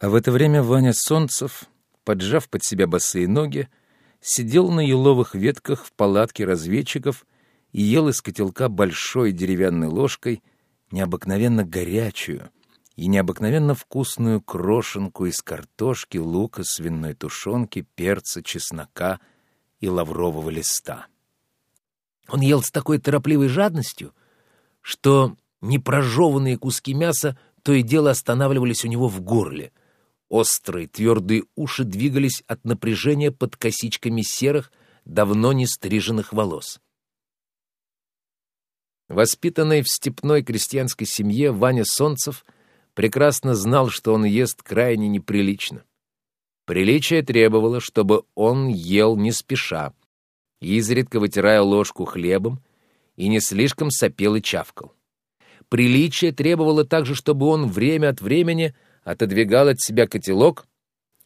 А в это время Ваня Солнцев, поджав под себя босые ноги, сидел на еловых ветках в палатке разведчиков и ел из котелка большой деревянной ложкой необыкновенно горячую и необыкновенно вкусную крошенку из картошки, лука, свиной тушенки, перца, чеснока и лаврового листа. Он ел с такой торопливой жадностью, что непрожеванные куски мяса то и дело останавливались у него в горле. Острые, твердые уши двигались от напряжения под косичками серых, давно не стриженных волос. Воспитанный в степной крестьянской семье, Ваня Солнцев прекрасно знал, что он ест крайне неприлично. Приличие требовало, чтобы он ел не спеша, изредка вытирая ложку хлебом, и не слишком сопел и чавкал. Приличие требовало также, чтобы он время от времени отодвигал от себя котелок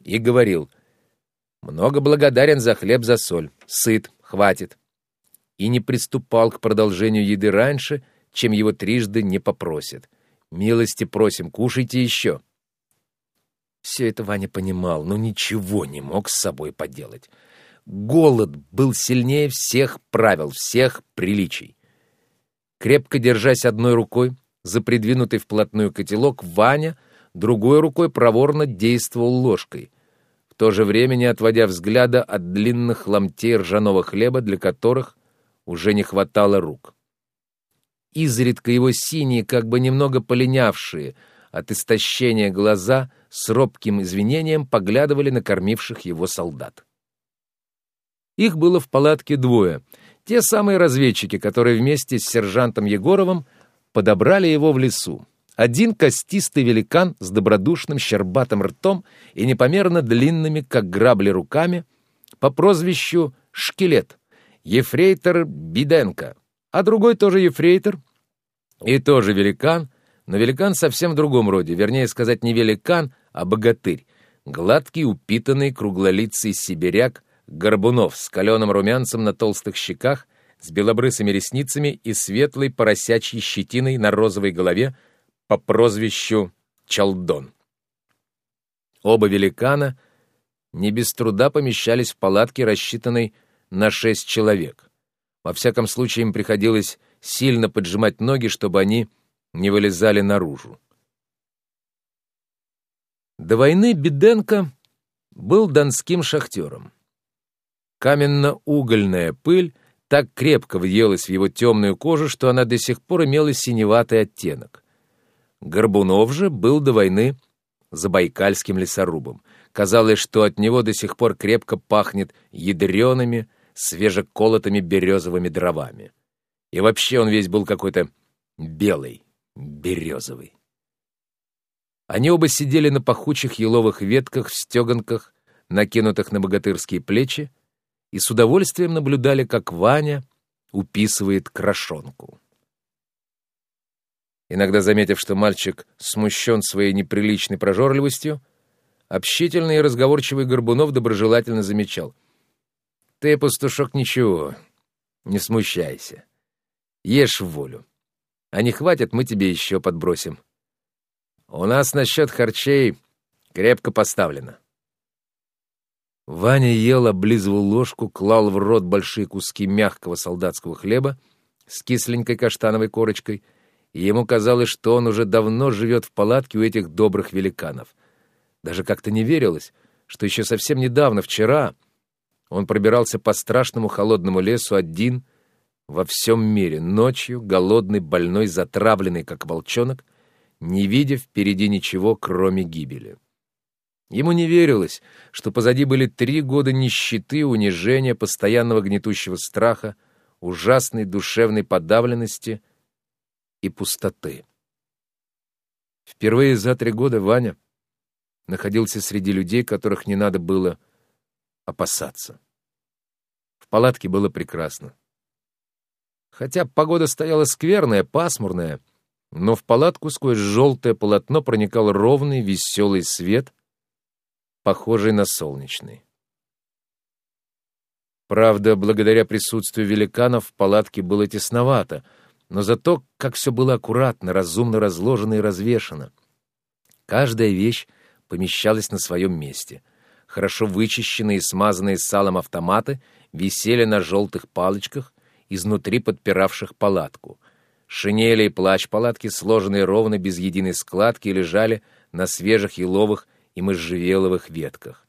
и говорил «Много благодарен за хлеб, за соль, сыт, хватит» и не приступал к продолжению еды раньше, чем его трижды не попросят. «Милости просим, кушайте еще». Все это Ваня понимал, но ничего не мог с собой поделать. Голод был сильнее всех правил, всех приличий. Крепко держась одной рукой за придвинутый вплотную котелок, Ваня другой рукой проворно действовал ложкой, в то же время не отводя взгляда от длинных ломтей ржаного хлеба, для которых уже не хватало рук. Изредка его синие, как бы немного полинявшие от истощения глаза, с робким извинением поглядывали на кормивших его солдат. Их было в палатке двое. Те самые разведчики, которые вместе с сержантом Егоровым подобрали его в лесу. Один костистый великан с добродушным щербатым ртом и непомерно длинными, как грабли, руками, по прозвищу «Шкелет», ефрейтор Биденко, а другой тоже ефрейтор и тоже великан, но великан совсем в другом роде, вернее сказать, не великан, а богатырь, гладкий, упитанный, круглолицый сибиряк Горбунов с каленым румянцем на толстых щеках, с белобрысыми ресницами и светлой поросячьей щетиной на розовой голове по прозвищу Чалдон. Оба великана не без труда помещались в палатке, рассчитанной на шесть человек. Во всяком случае, им приходилось сильно поджимать ноги, чтобы они не вылезали наружу. До войны Беденко был донским шахтером. Каменно-угольная пыль так крепко въелась в его темную кожу, что она до сих пор имела синеватый оттенок. Горбунов же был до войны забайкальским лесорубом. Казалось, что от него до сих пор крепко пахнет ядреными, свежеколотыми березовыми дровами. И вообще он весь был какой-то белый, березовый. Они оба сидели на пахучих еловых ветках в стеганках, накинутых на богатырские плечи, и с удовольствием наблюдали, как Ваня уписывает крошонку. Иногда, заметив, что мальчик смущен своей неприличной прожорливостью, общительный и разговорчивый Горбунов доброжелательно замечал — ты, пастушок, ничего, не смущайся. Ешь в волю. А не хватит, мы тебе еще подбросим. У нас насчет харчей крепко поставлено. Ваня ел, облизывал ложку, клал в рот большие куски мягкого солдатского хлеба с кисленькой каштановой корочкой, и ему казалось, что он уже давно живет в палатке у этих добрых великанов. Даже как-то не верилось, что еще совсем недавно, вчера, он пробирался по страшному холодному лесу один во всем мире, ночью, голодный, больной, затравленный, как волчонок, не видя впереди ничего, кроме гибели. Ему не верилось, что позади были три года нищеты, унижения, постоянного гнетущего страха, ужасной душевной подавленности и пустоты. Впервые за три года Ваня находился среди людей, которых не надо было опасаться. В палатке было прекрасно. Хотя погода стояла скверная, пасмурная, но в палатку сквозь желтое полотно проникал ровный веселый свет, похожий на солнечный. Правда, благодаря присутствию великанов в палатке было тесновато, но зато как все было аккуратно, разумно разложено и развешано. Каждая вещь помещалась на своем месте. Хорошо вычищенные и смазанные салом автоматы висели на желтых палочках, изнутри подпиравших палатку. Шинели и плащ палатки, сложенные ровно без единой складки, лежали на свежих еловых и можжевеловых ветках.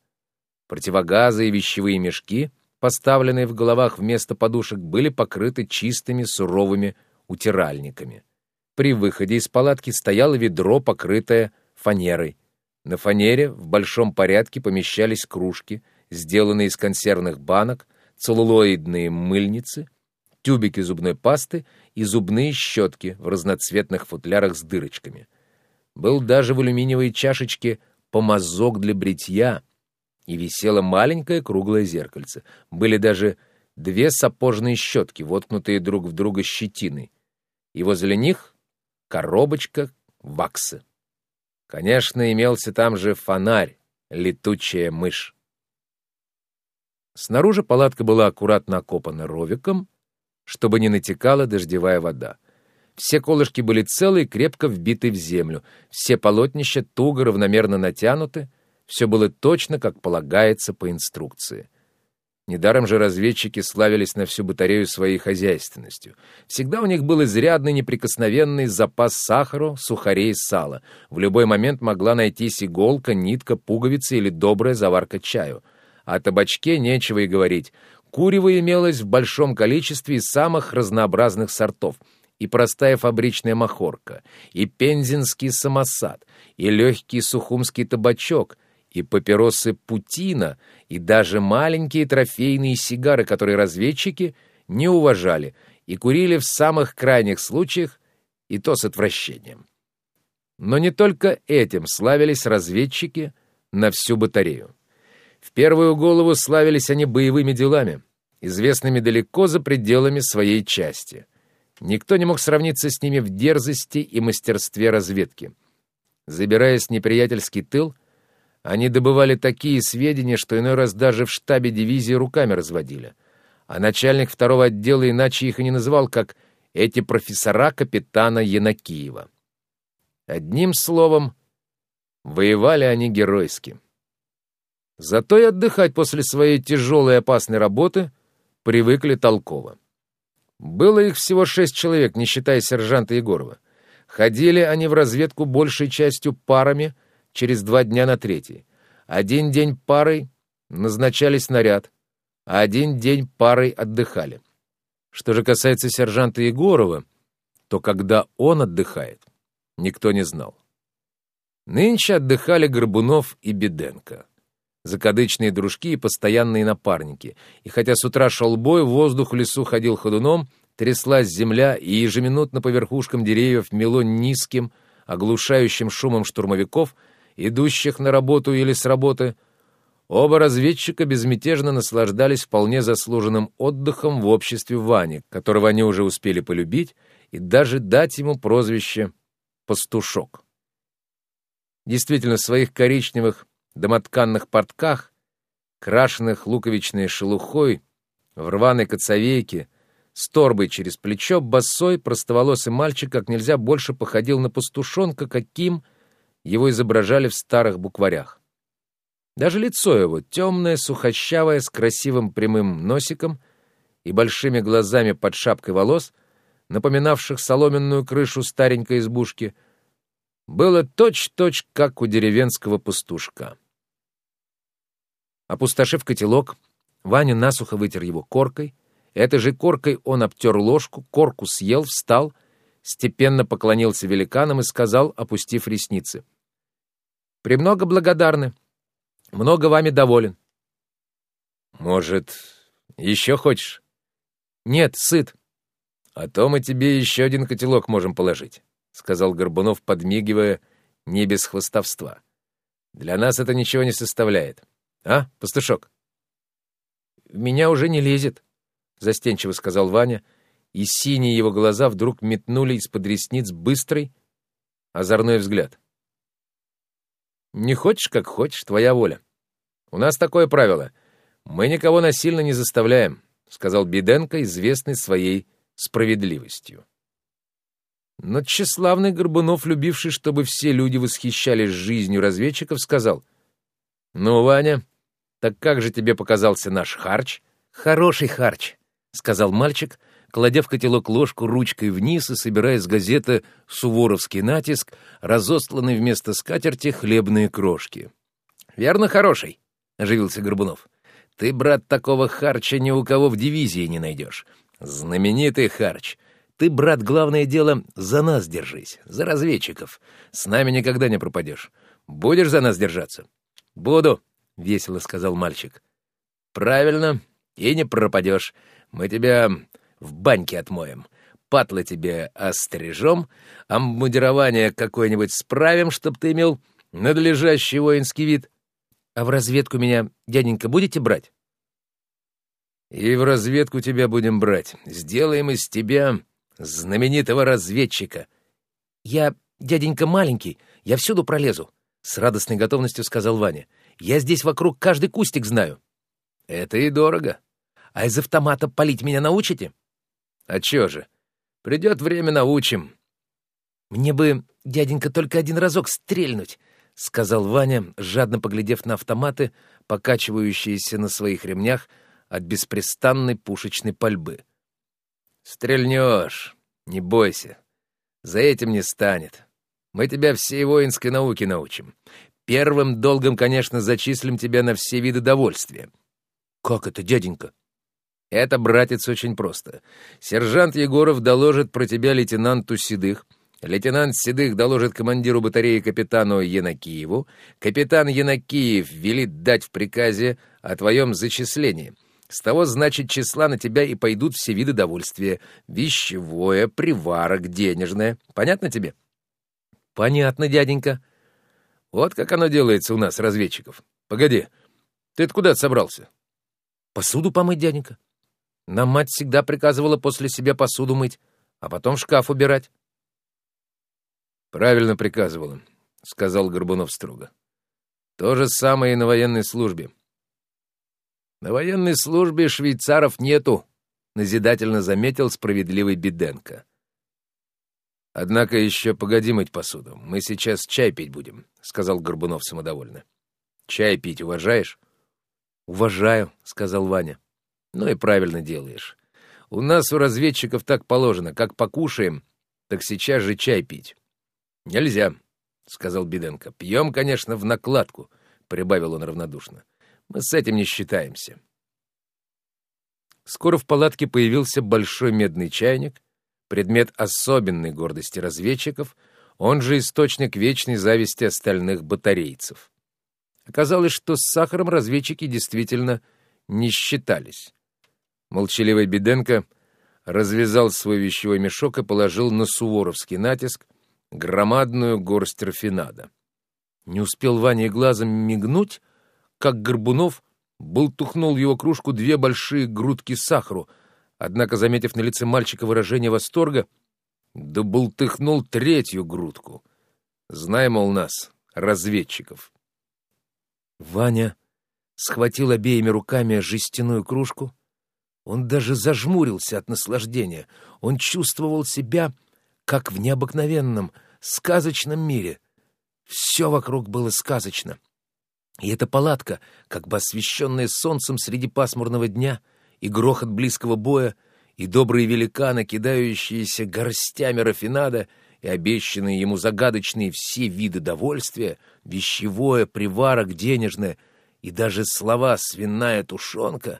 Противогазы и вещевые мешки, поставленные в головах вместо подушек, были покрыты чистыми суровыми утиральниками. При выходе из палатки стояло ведро, покрытое фанерой. На фанере в большом порядке помещались кружки, сделанные из консервных банок, целлулоидные мыльницы, тюбики зубной пасты и зубные щетки в разноцветных футлярах с дырочками. Был даже в алюминиевой чашечке помазок для бритья, и висело маленькое круглое зеркальце. Были даже две сапожные щетки, воткнутые друг в друга щетиной, и возле них коробочка ваксы. Конечно, имелся там же фонарь, летучая мышь. Снаружи палатка была аккуратно окопана ровиком, чтобы не натекала дождевая вода. Все колышки были целы и крепко вбиты в землю, все полотнища туго равномерно натянуты, все было точно, как полагается по инструкции. Недаром же разведчики славились на всю батарею своей хозяйственностью. Всегда у них был изрядный неприкосновенный запас сахара, сухарей и сала. В любой момент могла найтись иголка, нитка, пуговица или добрая заварка чаю. О табачке нечего и говорить. Курево имелось в большом количестве из самых разнообразных сортов. И простая фабричная махорка, и пензенский самосад, и легкий сухумский табачок — и папиросы Путина, и даже маленькие трофейные сигары, которые разведчики не уважали и курили в самых крайних случаях, и то с отвращением. Но не только этим славились разведчики на всю батарею. В первую голову славились они боевыми делами, известными далеко за пределами своей части. Никто не мог сравниться с ними в дерзости и мастерстве разведки. Забираясь в неприятельский тыл, они добывали такие сведения, что иной раз даже в штабе дивизии руками разводили. А начальник второго отдела иначе их и не называл, как эти профессора капитана Янакиева. Одним словом, воевали они геройски. Зато и отдыхать после своей тяжелой и опасной работы привыкли толково. Было их всего шесть человек, не считая сержанта Егорова. Ходили они в разведку большей частью парами — через два дня на третий. Один день парой назначались наряд, а один день парой отдыхали. Что же касается сержанта Егорова, то когда он отдыхает, никто не знал. Нынче отдыхали Горбунов и Беденко. Закадычные дружки и постоянные напарники. И хотя с утра шел бой, воздух в лесу ходил ходуном, тряслась земля, и ежеминутно по верхушкам деревьев мело низким, оглушающим шумом штурмовиков — идущих на работу или с работы, оба разведчика безмятежно наслаждались вполне заслуженным отдыхом в обществе Вани, которого они уже успели полюбить, и даже дать ему прозвище «пастушок». Действительно, в своих коричневых домотканных портках, крашенных луковичной шелухой, в рваной коцовейке, с торбой через плечо, босой, простоволосый мальчик как нельзя больше походил на пастушонка, каким — его изображали в старых букварях. Даже лицо его, темное, сухощавое, с красивым прямым носиком и большими глазами под шапкой волос, напоминавших соломенную крышу старенькой избушки, было точь-точь, как у деревенского пастушка. Опустошив котелок, Ваня насухо вытер его коркой. Этой же коркой он обтер ложку, корку съел, встал, степенно поклонился великанам и сказал, опустив ресницы — Премного благодарны. Много вами доволен. Может, еще хочешь? Нет, сыт. А то мы тебе еще один котелок можем положить, сказал Горбунов, подмигивая, не без хвостовства. Для нас это ничего не составляет. А, пастушок? Меня уже не лезет, застенчиво сказал Ваня, и синие его глаза вдруг метнули из-под ресниц быстрый, озорной взгляд. Не хочешь, как хочешь, твоя воля. У нас такое правило. Мы никого насильно не заставляем, сказал Беденко, известный своей справедливостью. Но тщеславный Горбунов, любивший, чтобы все люди восхищались жизнью разведчиков, сказал, «Ну, Ваня, так как же тебе показался наш харч?» «Хороший харч», — сказал мальчик, кладя в котелок ложку ручкой вниз и собирая с газеты «Суворовский натиск», разостланный вместо скатерти хлебные крошки. «Верно, хороший», — оживился Горбунов. «Ты, брат, такого харча ни у кого в дивизии не найдешь. Знаменитый харч. Ты, брат, главное дело, за нас держись, за разведчиков. С нами никогда не пропадешь. Будешь за нас держаться?» «Буду», — весело сказал мальчик. «Правильно, и не пропадешь. Мы тебя в баньке отмоем. Патлы тебе острижем, обмундирование какое-нибудь справим, чтоб ты имел надлежащий воинский вид. А в разведку меня, дяденька, будете брать?» «И в разведку тебя будем брать. Сделаем из тебя знаменитого разведчика. Я, дяденька, маленький, я всюду пролезу, — с радостной готовностью сказал Ваня. Я здесь вокруг каждый кустик знаю. Это и дорого. А из автомата палить меня научите? А чё же? Придет время, научим. Мне бы, дяденька, только один разок стрельнуть, — сказал Ваня, жадно поглядев на автоматы, покачивающиеся на своих ремнях от беспрестанной пушечной пальбы. Стрельнешь, не бойся. За этим не станет. Мы тебя всей воинской науке научим. Первым долгом, конечно, зачислим тебя на все виды довольствия. Как это, дяденька? Это, братец, очень просто. Сержант Егоров доложит про тебя лейтенанту Седых, Лейтенант Седых доложит командиру батареи капитану Янакиеву. Капитан Янакиев велит дать в приказе о твоем зачислении. С того, значит, числа на тебя и пойдут все виды довольствия. Вещевое, приварок, денежное. Понятно тебе? Понятно, дяденька. Вот как оно делается у нас, разведчиков. Погоди, ты куда собрался? Посуду помыть, дяденька. Нам мать всегда приказывала после себя посуду мыть, а потом шкаф убирать. Правильно приказывала, — сказал Горбунов строго. То же самое и на военной службе. На военной службе швейцаров нету, назидательно заметил справедливый Беденко. Однако еще погоди мыть посуду. Мы сейчас чай пить будем, сказал Горбунов самодовольно. Чай пить уважаешь? Уважаю, сказал Ваня. Ну и правильно делаешь. У нас у разведчиков так положено, как покушаем, так сейчас же чай пить. Нельзя, сказал Беденко. Пьем, конечно, в накладку, прибавил он равнодушно. Мы с этим не считаемся. Скоро в палатке появился большой медный чайник, предмет особенной гордости разведчиков, он же источник вечной зависти остальных батарейцев. Оказалось, что с сахаром разведчики действительно не считались. Молчаливый Беденко развязал свой вещевой мешок и положил на суворовский натиск громадную горсть рафинада. Не успел Ваня глазом мигнуть, как Горбунов бултухнул в его кружку две большие грудки сахару, однако, заметив на лице мальчика выражение восторга, да бултыхнул третью грудку. Знай, мол, нас, разведчиков. Ваня схватил обеими руками жестяную кружку. Он даже зажмурился от наслаждения. Он чувствовал себя, как в необыкновенном, сказочном мире. Все вокруг было сказочно. И эта палатка, как бы освещенная солнцем среди пасмурного дня, и грохот близкого боя, и добрые великаны, кидающиеся горстями рафинада, и обещанные ему загадочные все виды довольствия, вещевое, приварок, денежное, и даже слова «свиная тушенка»,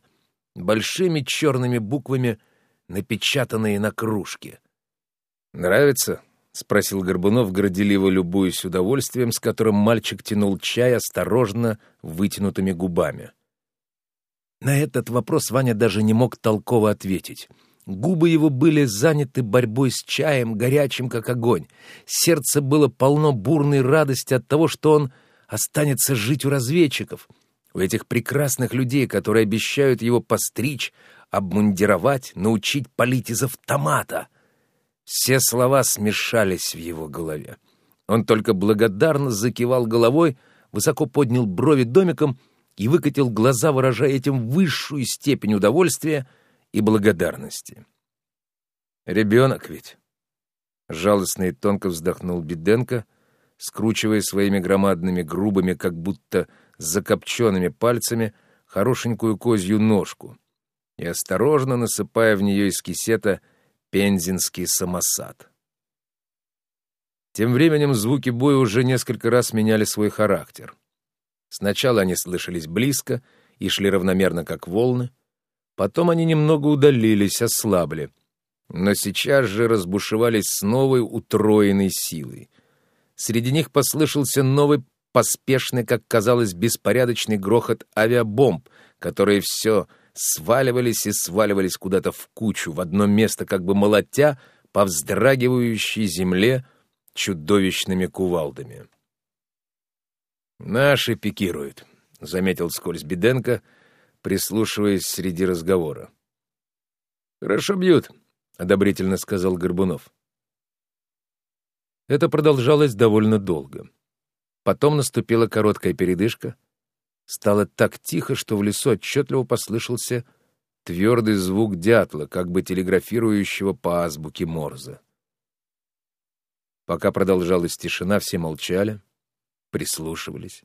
большими черными буквами, напечатанные на кружке. «Нравится?» — спросил Горбунов, горделиво любуясь удовольствием, с которым мальчик тянул чай осторожно вытянутыми губами. На этот вопрос Ваня даже не мог толково ответить. Губы его были заняты борьбой с чаем, горячим, как огонь. Сердце было полно бурной радости от того, что он останется жить у разведчиков, у этих прекрасных людей, которые обещают его постричь, обмундировать, научить палить из автомата — все слова смешались в его голове. Он только благодарно закивал головой, высоко поднял брови домиком и выкатил глаза, выражая этим высшую степень удовольствия и благодарности. Ребенок ведь. Жалостно и тонко вздохнул Беденко, скручивая своими громадными, грубыми, как будто закопченными пальцами хорошенькую козью ножку и осторожно насыпая в нее из кисета пензенский самосад. Тем временем звуки боя уже несколько раз меняли свой характер. Сначала они слышались близко и шли равномерно, как волны, потом они немного удалились, ослабли, но сейчас же разбушевались с новой утроенной силой. Среди них послышался новый поспешный, как казалось, беспорядочный грохот авиабомб, которые все сваливались и сваливались куда-то в кучу, в одно место, как бы молотя по вздрагивающей земле чудовищными кувалдами. «Наши пикируют», — заметил скользь Беденко, прислушиваясь среди разговора. «Хорошо бьют», — одобрительно сказал Горбунов. Это продолжалось довольно долго. Потом наступила короткая передышка. Стало так тихо, что в лесу отчетливо послышался твердый звук дятла, как бы телеграфирующего по азбуке Морзе. Пока продолжалась тишина, все молчали, прислушивались.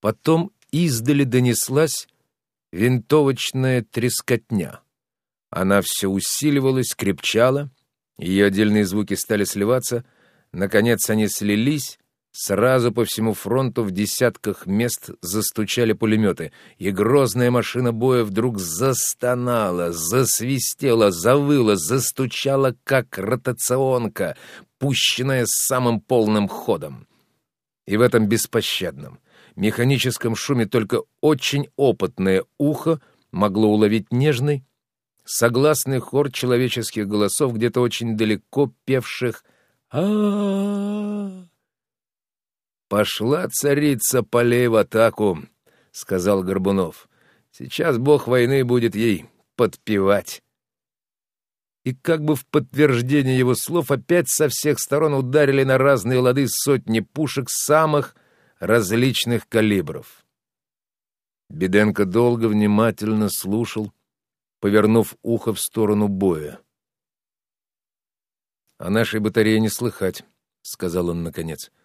Потом издали донеслась винтовочная трескотня. Она все усиливалась, крепчала, ее отдельные звуки стали сливаться, наконец они слились, Сразу по всему фронту в десятках мест застучали пулеметы, и грозная машина боя вдруг застонала, засвистела, завыла, застучала, как ротационка, пущенная самым полным ходом. И в этом беспощадном, механическом шуме только очень опытное ухо могло уловить нежный, согласный хор человеческих голосов где-то очень далеко певших а «Пошла царица полей в атаку», — сказал Горбунов. «Сейчас бог войны будет ей подпевать». И как бы в подтверждение его слов опять со всех сторон ударили на разные лады сотни пушек самых различных калибров. Беденко долго внимательно слушал, повернув ухо в сторону боя. «О нашей батарее не слыхать», — сказал он наконец. —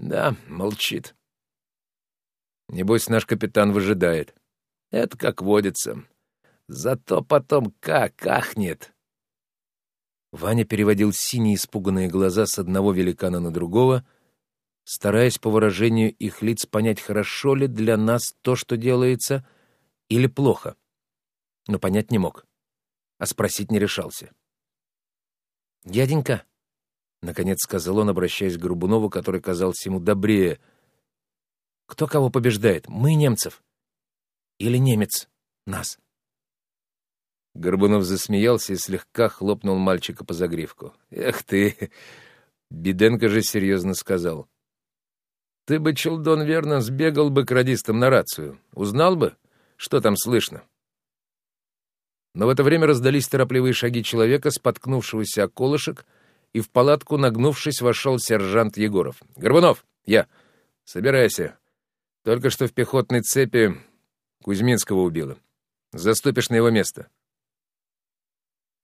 да, молчит. Небось, наш капитан выжидает. Это как водится. Зато потом как ахнет. Ваня переводил синие испуганные глаза с одного великана на другого, стараясь по выражению их лиц понять, хорошо ли для нас то, что делается, или плохо. Но понять не мог, а спросить не решался. «Дяденька», — наконец сказал он, обращаясь к Горбунову, который казался ему добрее. «Кто кого побеждает? Мы немцев? Или немец нас?» Горбунов засмеялся и слегка хлопнул мальчика по загривку. «Эх ты!» Беденко же серьезно сказал. «Ты бы, Челдон, верно, сбегал бы к радистам на рацию. Узнал бы, что там слышно?» Но в это время раздались торопливые шаги человека, споткнувшегося о колышек, — и в палатку, нагнувшись, вошел сержант Егоров. «Горбунов, я. Собирайся. Только что в пехотной цепи Кузьминского убило. Заступишь на его место».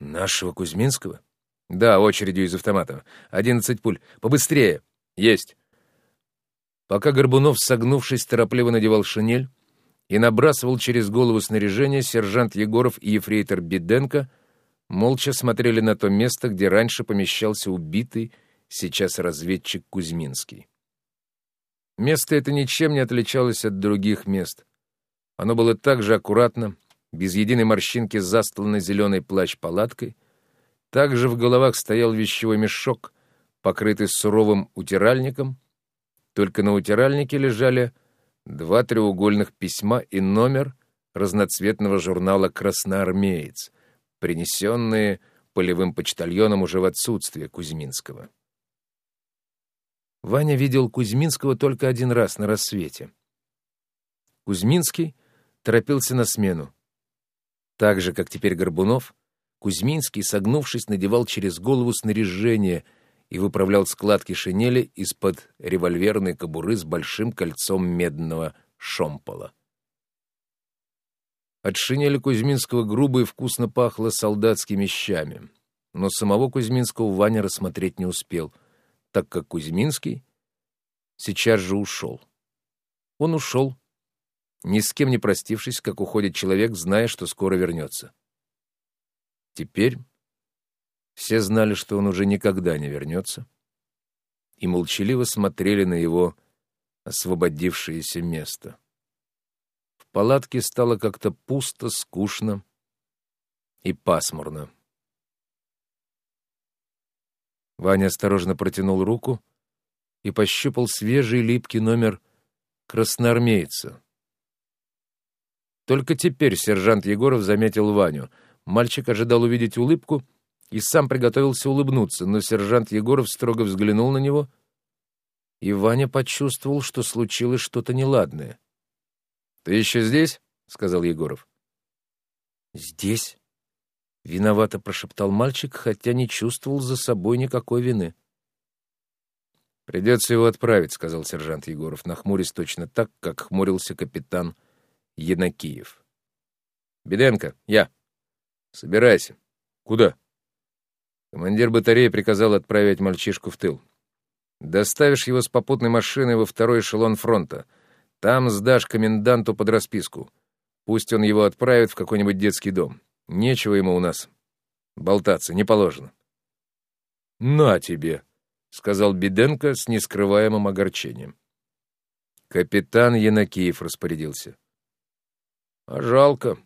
«Нашего Кузьминского?» «Да, очередью из автомата. Одиннадцать пуль. Побыстрее!» «Есть!» Пока Горбунов, согнувшись, торопливо надевал шинель и набрасывал через голову снаряжение, сержант Егоров и ефрейтор Беденко — молча смотрели на то место, где раньше помещался убитый, сейчас разведчик Кузьминский. Место это ничем не отличалось от других мест. Оно было также аккуратно, без единой морщинки застланной зеленой плащ-палаткой. Также в головах стоял вещевой мешок, покрытый суровым утиральником. Только на утиральнике лежали два треугольных письма и номер разноцветного журнала «Красноармеец», принесенные полевым почтальоном уже в отсутствие Кузьминского. Ваня видел Кузьминского только один раз на рассвете. Кузьминский торопился на смену. Так же, как теперь Горбунов, Кузьминский, согнувшись, надевал через голову снаряжение и выправлял складки шинели из-под револьверной кобуры с большим кольцом медного шомпола. От шинели Кузьминского грубо и вкусно пахло солдатскими щами. но самого Кузьминского Ваня рассмотреть не успел, так как Кузьминский сейчас же ушел. Он ушел, ни с кем не простившись, как уходит человек, зная, что скоро вернется. Теперь все знали, что он уже никогда не вернется, и молчаливо смотрели на его освободившееся место. Палатке стало как-то пусто, скучно и пасмурно. Ваня осторожно протянул руку и пощупал свежий липкий номер красноармейца. Только теперь сержант Егоров заметил Ваню. Мальчик ожидал увидеть улыбку и сам приготовился улыбнуться, но сержант Егоров строго взглянул на него, и Ваня почувствовал, что случилось что-то неладное. «Ты еще здесь?» — сказал Егоров. «Здесь?» — виновато прошептал мальчик, хотя не чувствовал за собой никакой вины. «Придется его отправить», — сказал сержант Егоров, нахмурясь точно так, как хмурился капитан Янакиев. «Беденко, я. Собирайся. Куда?» Командир батареи приказал отправить мальчишку в тыл. «Доставишь его с попутной машиной во второй эшелон фронта. Там сдашь коменданту под расписку. Пусть он его отправит в какой-нибудь детский дом. Нечего ему у нас болтаться, не положено». «На тебе!» — сказал Беденко с нескрываемым огорчением. Капитан Янакиев распорядился. — А жалко.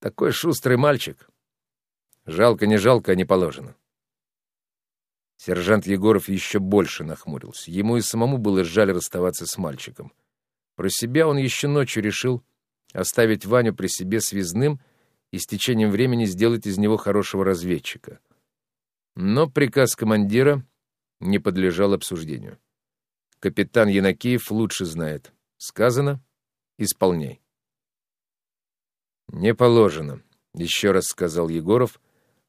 Такой шустрый мальчик. Жалко, не жалко, а не положено. Сержант Егоров еще больше нахмурился. Ему и самому было жаль расставаться с мальчиком. Про себя он еще ночью решил оставить Ваню при себе связным и с течением времени сделать из него хорошего разведчика. Но приказ командира не подлежал обсуждению. Капитан Янакиев лучше знает. Сказано — исполняй. «Не положено», — еще раз сказал Егоров,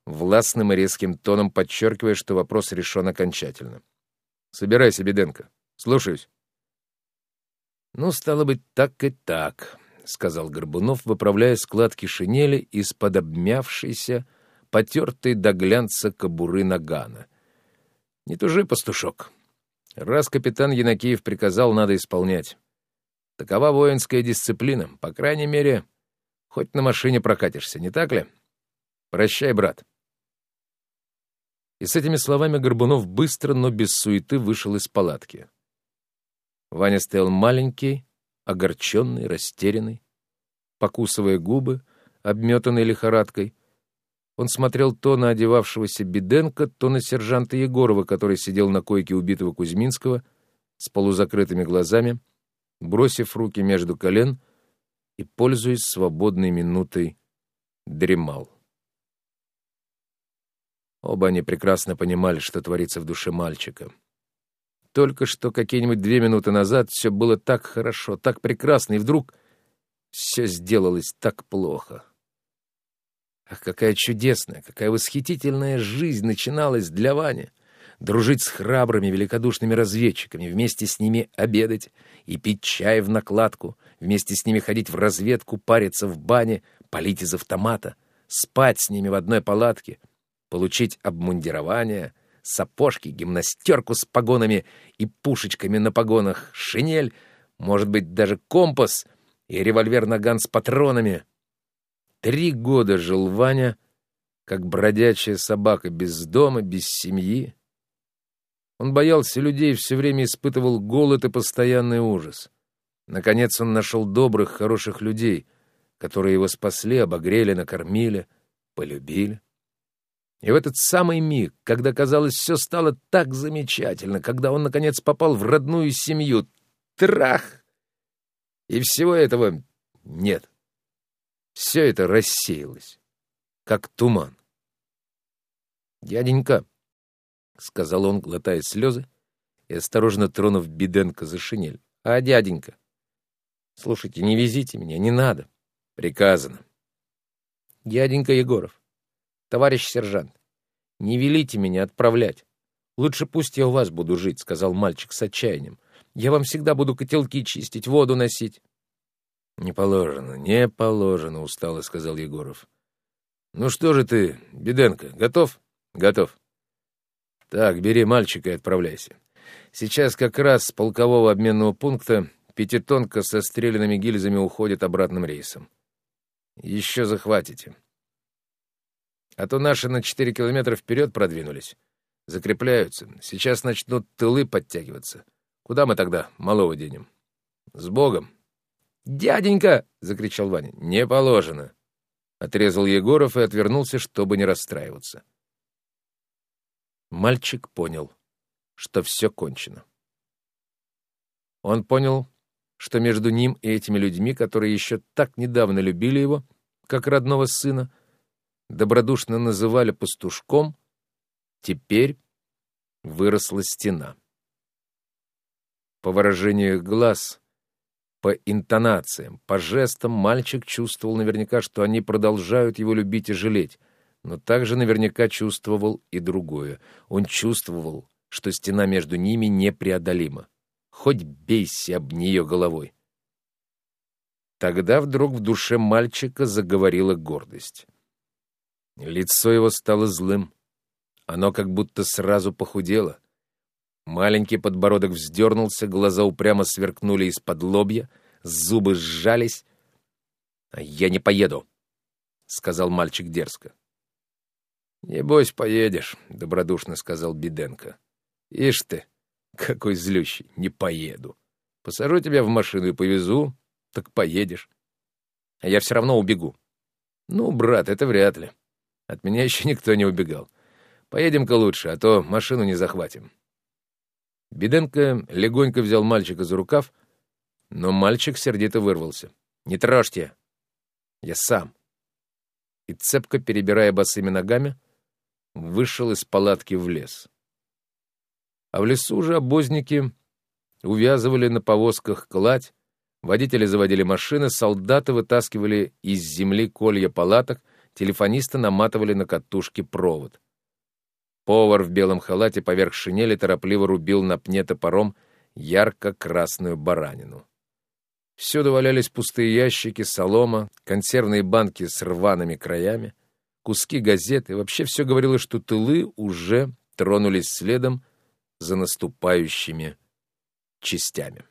властным и резким тоном подчеркивая, что вопрос решен окончательно. «Собирайся, Беденко. Слушаюсь». «Ну, стало быть, так и так», — сказал Горбунов, выправляя складки шинели из-под обмявшейся, потертой до глянца кобуры нагана — не тужи, пастушок. Раз капитан Янакиев приказал, надо исполнять. Такова воинская дисциплина. По крайней мере, хоть на машине прокатишься, не так ли? Прощай, брат. И с этими словами Горбунов быстро, но без суеты вышел из палатки. Ваня стоял маленький, огорченный, растерянный, покусывая губы, обметанный лихорадкой, он смотрел то на одевавшегося Беденко, то на сержанта Егорова, который сидел на койке убитого Кузьминского с полузакрытыми глазами, бросив руки между колен и, пользуясь свободной минутой, дремал. Оба они прекрасно понимали, что творится в душе мальчика. Только что какие-нибудь две минуты назад все было так хорошо, так прекрасно, и вдруг все сделалось так плохо. Ах, какая чудесная, какая восхитительная жизнь начиналась для Вани! Дружить с храбрыми, великодушными разведчиками, вместе с ними обедать и пить чай в накладку, вместе с ними ходить в разведку, париться в бане, палить из автомата, спать с ними в одной палатке, получить обмундирование, сапожки, гимнастерку с погонами и пушечками на погонах, шинель, может быть, даже компас и револьвер-наган с патронами — Три года жил Ваня, как бродячая собака, без дома, без семьи. Он боялся людей, все время испытывал голод и постоянный ужас. Наконец он нашел добрых, хороших людей, которые его спасли, обогрели, накормили, полюбили. И в этот самый миг, когда, казалось, все стало так замечательно, когда он, наконец, попал в родную семью, трах! И всего этого нет. Все это рассеялось, как туман. «Дяденька», — сказал он, глотая слезы и осторожно тронув Беденко за шинель. «А, дяденька, слушайте, не везите меня, не надо. Приказано». «Дяденька Егоров, товарищ сержант, не велите меня отправлять. Лучше пусть я у вас буду жить», — сказал мальчик с отчаянием. «Я вам всегда буду котелки чистить, воду носить». «Не положено, не положено», — устало сказал Егоров. «Ну что же ты, Беденко, готов?» Готов. Так, бери мальчика и отправляйся. Сейчас как раз с полкового обменного пункта пятитонка со стрелянными гильзами уходит обратным рейсом. Еще захватите. А то наши на четыре километра вперед продвинулись. Закрепляются. Сейчас начнут тылы подтягиваться. Куда мы тогда малого денем? С Богом. «Дяденька!» — закричал Ваня. «Не положено!» — отрезал Егоров и отвернулся, чтобы не расстраиваться. Мальчик понял, что все кончено. Он понял, что между ним и этими людьми, которые еще так недавно любили его, как родного сына, добродушно называли пастушком, теперь выросла стена. По выражению глаз, по интонациям, по жестам мальчик чувствовал наверняка, что они продолжают его любить и жалеть, но также наверняка чувствовал и другое. Он чувствовал, что стена между ними непреодолима. Хоть бейся об нее головой. Тогда вдруг в душе мальчика заговорила гордость. Лицо его стало злым. Оно как будто сразу похудело. Маленький подбородок вздернулся, глаза упрямо сверкнули из-под лобья, зубы сжались. «А я не поеду», — сказал мальчик дерзко. «Небось, поедешь», — добродушно сказал Беденко. «Ишь ты, какой злющий, не поеду. Посажу тебя в машину и повезу, так поедешь. А я все равно убегу». «Ну, брат, это вряд ли. От меня еще никто не убегал. Поедем-ка лучше, а то машину не захватим». Беденко легонько взял мальчика за рукав, но мальчик сердито вырвался. «Не трожьте! Я сам!» И, цепко перебирая босыми ногами, вышел из палатки в лес. А в лесу уже обозники увязывали на повозках кладь, водители заводили машины, солдаты вытаскивали из земли колья палаток, телефонисты наматывали на катушки провод. Повар в белом халате поверх шинели торопливо рубил на пне топором ярко-красную баранину. Всюду валялись пустые ящики, солома, консервные банки с рваными краями куски газет, и вообще все говорило, что тылы уже тронулись следом за наступающими частями.